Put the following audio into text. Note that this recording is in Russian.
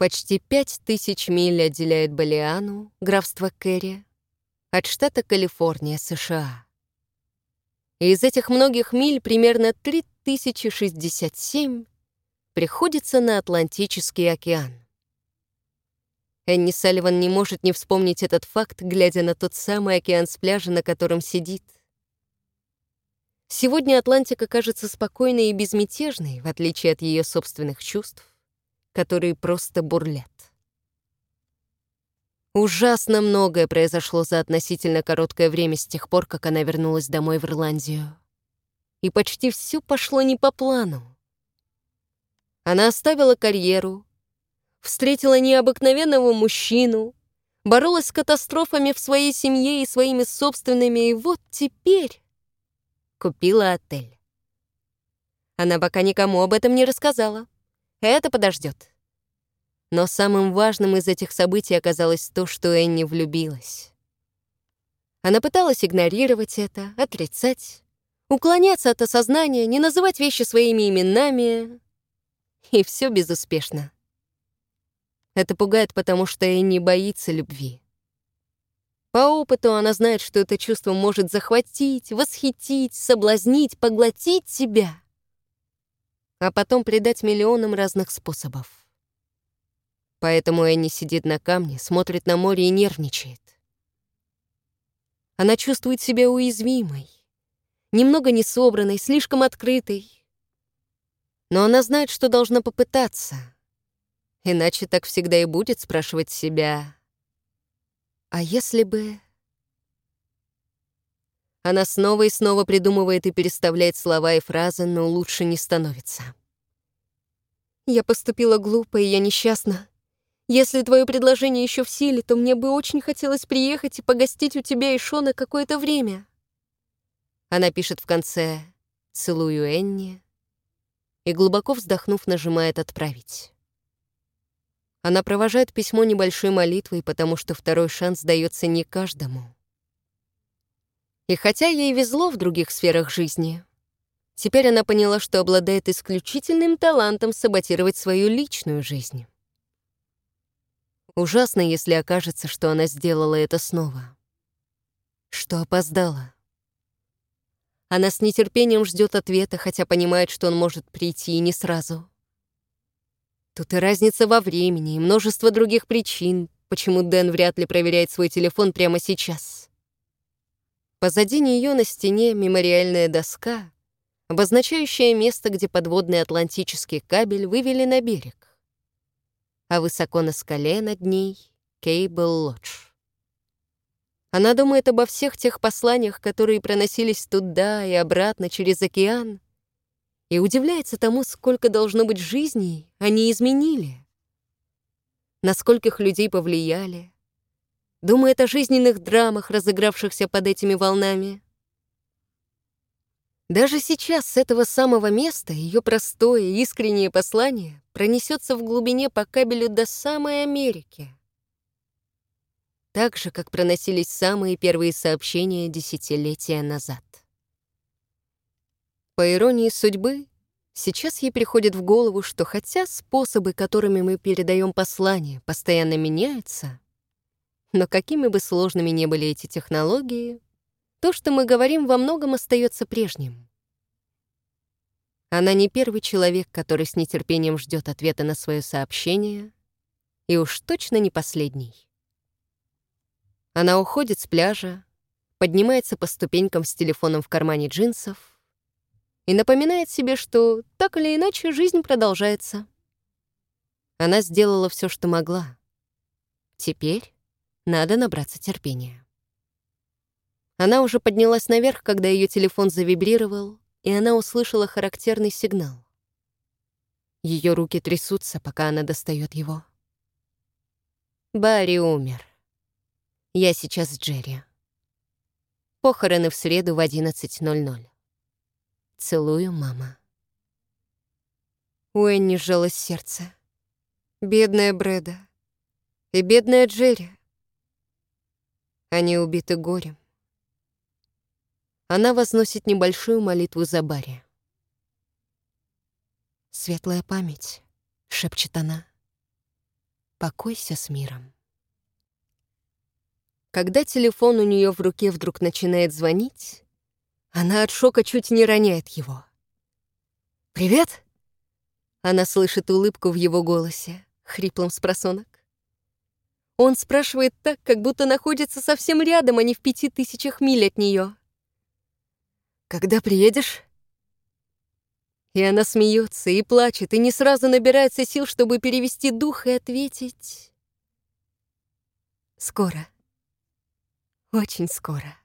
Почти пять тысяч миль отделяет Балиану, графство Керри, от штата Калифорния, США. Из этих многих миль примерно 3067 приходится на Атлантический океан. Энни Салливан не может не вспомнить этот факт, глядя на тот самый океан с пляжа, на котором сидит. Сегодня Атлантика кажется спокойной и безмятежной, в отличие от ее собственных чувств которые просто бурлят. Ужасно многое произошло за относительно короткое время с тех пор, как она вернулась домой в Ирландию. И почти все пошло не по плану. Она оставила карьеру, встретила необыкновенного мужчину, боролась с катастрофами в своей семье и своими собственными, и вот теперь купила отель. Она пока никому об этом не рассказала. Это подождет. Но самым важным из этих событий оказалось то, что Энни влюбилась. Она пыталась игнорировать это, отрицать, уклоняться от осознания, не называть вещи своими именами. И все безуспешно. Это пугает, потому что Энни боится любви. По опыту она знает, что это чувство может захватить, восхитить, соблазнить, поглотить себя а потом предать миллионам разных способов. Поэтому Энни сидит на камне, смотрит на море и нервничает. Она чувствует себя уязвимой, немного несобранной, слишком открытой. Но она знает, что должна попытаться. Иначе так всегда и будет спрашивать себя, а если бы... Она снова и снова придумывает и переставляет слова и фразы, но лучше не становится. «Я поступила глупо, и я несчастна. Если твое предложение еще в силе, то мне бы очень хотелось приехать и погостить у тебя и Шона какое-то время». Она пишет в конце «Целую Энни» и, глубоко вздохнув, нажимает «Отправить». Она провожает письмо небольшой молитвой, потому что второй шанс дается не каждому. И хотя ей везло в других сферах жизни, теперь она поняла, что обладает исключительным талантом саботировать свою личную жизнь. Ужасно, если окажется, что она сделала это снова. Что опоздала. Она с нетерпением ждет ответа, хотя понимает, что он может прийти и не сразу. Тут и разница во времени, и множество других причин, почему Дэн вряд ли проверяет свой телефон прямо сейчас. Позади нее на стене мемориальная доска, обозначающая место, где подводный атлантический кабель вывели на берег. А высоко на скале над ней — Кейбл Лодж. Она думает обо всех тех посланиях, которые проносились туда и обратно через океан, и удивляется тому, сколько должно быть жизней они изменили, на скольких людей повлияли, думает о жизненных драмах, разыгравшихся под этими волнами. Даже сейчас с этого самого места ее простое, искреннее послание пронесется в глубине по кабелю до самой Америки. Так же, как проносились самые первые сообщения десятилетия назад. По иронии судьбы, сейчас ей приходит в голову, что хотя способы, которыми мы передаем послания, постоянно меняются, но какими бы сложными ни были эти технологии, то, что мы говорим, во многом остается прежним. Она не первый человек, который с нетерпением ждет ответа на свое сообщение, и уж точно не последний. Она уходит с пляжа, поднимается по ступенькам с телефоном в кармане джинсов и напоминает себе, что так или иначе жизнь продолжается. Она сделала все, что могла. Теперь надо набраться терпения. Она уже поднялась наверх, когда ее телефон завибрировал, и она услышала характерный сигнал. Ее руки трясутся, пока она достает его. Барри умер. Я сейчас с Джерри. Похороны в среду в 11.00. Целую, мама. У Энни сжалось сердце. Бедная Брэда. И бедная Джерри. Они убиты горем. Она возносит небольшую молитву за Барри. «Светлая память», — шепчет она. покойся с миром. Когда телефон у нее в руке вдруг начинает звонить, она от шока чуть не роняет его. «Привет?» Она слышит улыбку в его голосе, хриплым спросонок. Он спрашивает так, как будто находится совсем рядом, а не в пяти тысячах миль от нее. «Когда приедешь?» И она смеется и плачет, и не сразу набирается сил, чтобы перевести дух и ответить. «Скоро. Очень скоро».